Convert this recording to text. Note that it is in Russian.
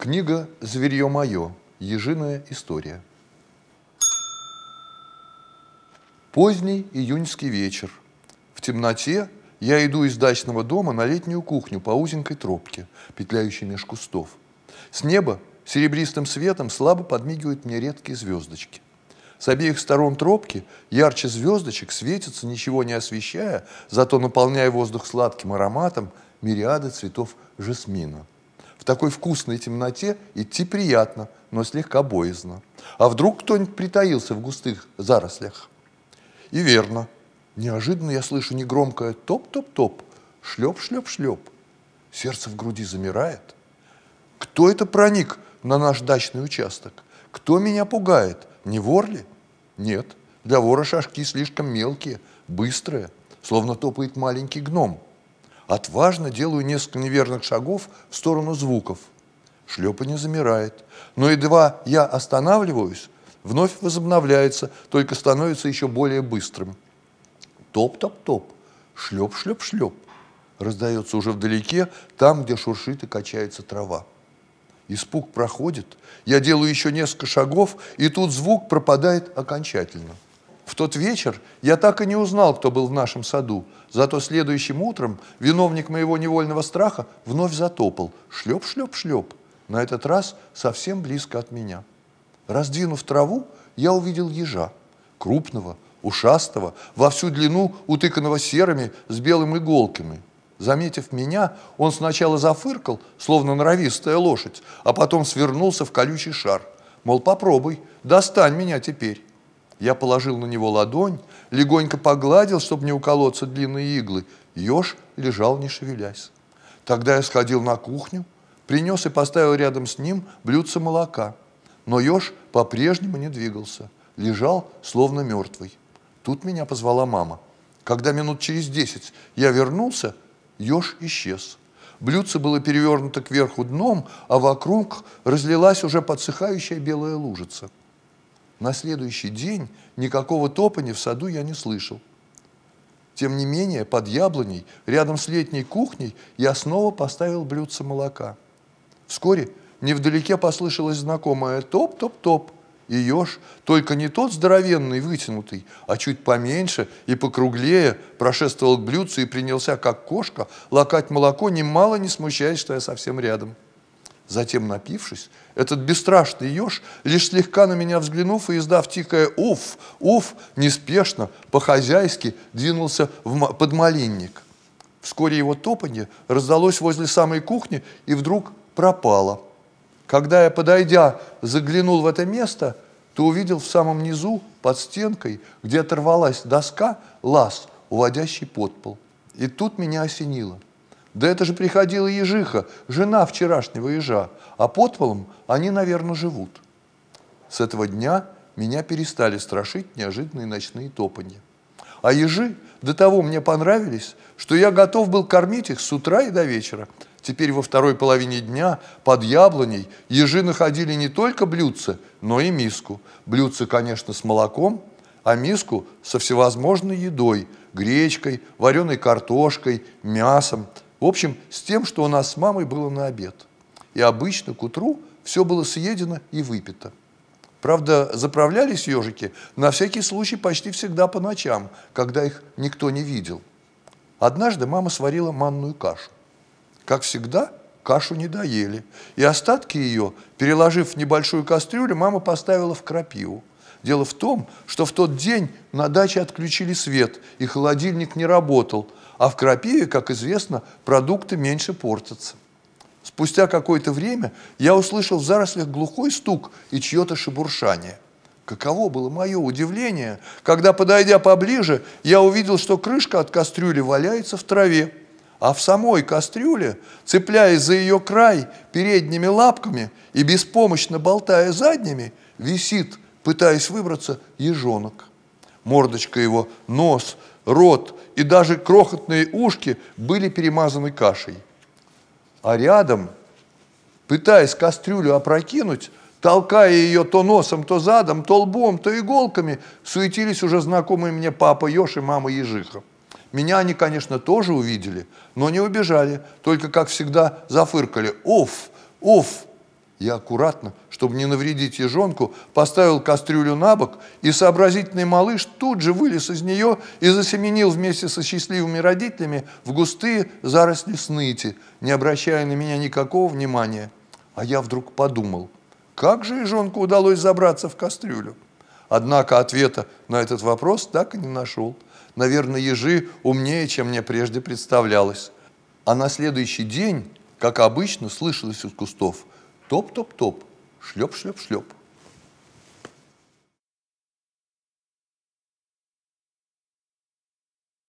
Книга «Зверье мое. Ежиная история». Поздний июньский вечер. В темноте я иду из дачного дома на летнюю кухню по узенькой тропке, петляющей меж кустов. С неба серебристым светом слабо подмигивают мне редкие звездочки. С обеих сторон тропки ярче звездочек светятся, ничего не освещая, зато наполняя воздух сладким ароматом мириады цветов жасмина. В такой вкусной темноте идти приятно, но слегка боязно. А вдруг кто-нибудь притаился в густых зарослях? И верно. Неожиданно я слышу негромкое топ-топ-топ, шлеп-шлеп-шлеп. Сердце в груди замирает. Кто это проник на наш дачный участок? Кто меня пугает? Не вор ли? Нет. Для вора шашки слишком мелкие, быстрые, словно топает маленький гном. Отважно делаю несколько неверных шагов в сторону звуков. Шлепа замирает. Но едва я останавливаюсь, вновь возобновляется, только становится еще более быстрым. Топ-топ-топ, шлеп-шлеп-шлеп. Раздается уже вдалеке, там, где шуршит и качается трава. Испуг проходит, я делаю еще несколько шагов, и тут звук пропадает окончательно. В тот вечер я так и не узнал, кто был в нашем саду, зато следующим утром виновник моего невольного страха вновь затопал. Шлеп-шлеп-шлеп. На этот раз совсем близко от меня. Раздвинув траву, я увидел ежа, крупного, ушастого, во всю длину утыканного серыми с белыми иголками. Заметив меня, он сначала зафыркал, словно норовистая лошадь, а потом свернулся в колючий шар. Мол, попробуй, достань меня теперь. Я положил на него ладонь, легонько погладил, чтобы не уколоться длинные иглы. Еж лежал, не шевелясь. Тогда я сходил на кухню, принес и поставил рядом с ним блюдце молока. Но еж по-прежнему не двигался, лежал, словно мертвый. Тут меня позвала мама. Когда минут через десять я вернулся, еж исчез. Блюдце было перевернуто кверху дном, а вокруг разлилась уже подсыхающая белая лужица. На следующий день никакого топания в саду я не слышал. Тем не менее, под яблоней, рядом с летней кухней, я снова поставил блюдце молока. Вскоре невдалеке послышалось знакомое «топ-топ-топ», и еж, только не тот здоровенный, вытянутый, а чуть поменьше и покруглее, прошествовал к блюдцу и принялся, как кошка, лакать молоко, немало не смущаясь, что я совсем рядом. Затем, напившись, этот бесстрашный еж, лишь слегка на меня взглянув и издав тихое «уф, уф», неспешно, по-хозяйски двинулся в подмалинник. Вскоре его топанье раздалось возле самой кухни и вдруг пропало – когда я, подойдя, заглянул в это место, то увидел в самом низу, под стенкой, где оторвалась доска, лаз, уводящий под пол. И тут меня осенило. Да это же приходила ежиха, жена вчерашнего ежа, а под полом они, наверное, живут. С этого дня меня перестали страшить неожиданные ночные топанья. А ежи до того мне понравились, что я готов был кормить их с утра и до вечера – Теперь во второй половине дня под яблоней ежи находили не только блюдце, но и миску. Блюдце, конечно, с молоком, а миску со всевозможной едой, гречкой, вареной картошкой, мясом. В общем, с тем, что у нас с мамой было на обед. И обычно к утру все было съедено и выпито. Правда, заправлялись ежики на всякий случай почти всегда по ночам, когда их никто не видел. Однажды мама сварила манную кашу. Как всегда, кашу не доели. И остатки ее, переложив в небольшую кастрюлю, мама поставила в крапиву. Дело в том, что в тот день на даче отключили свет, и холодильник не работал, а в крапиве, как известно, продукты меньше портятся. Спустя какое-то время я услышал в зарослях глухой стук и чье-то шебуршание. Каково было мое удивление, когда, подойдя поближе, я увидел, что крышка от кастрюли валяется в траве а в самой кастрюле, цепляясь за ее край передними лапками и беспомощно болтая задними, висит, пытаясь выбраться, ежонок. Мордочка его, нос, рот и даже крохотные ушки были перемазаны кашей. А рядом, пытаясь кастрюлю опрокинуть, толкая ее то носом, то задом, то лбом, то иголками, суетились уже знакомые мне папа Ёж и мама Ежиха. Меня они, конечно, тоже увидели, но не убежали, только, как всегда, зафыркали. Уф, уф! Я аккуратно, чтобы не навредить ежонку, поставил кастрюлю на бок, и сообразительный малыш тут же вылез из нее и засеменил вместе со счастливыми родителями в густые заросли сныти, не обращая на меня никакого внимания. А я вдруг подумал, как же ежонку удалось забраться в кастрюлю? Однако ответа на этот вопрос так и не нашел. Наверное, ежи умнее, чем мне прежде представлялось. А на следующий день, как обычно, слышалось из кустов – Топ-топ-топ, шлеп-шлеп-шлеп.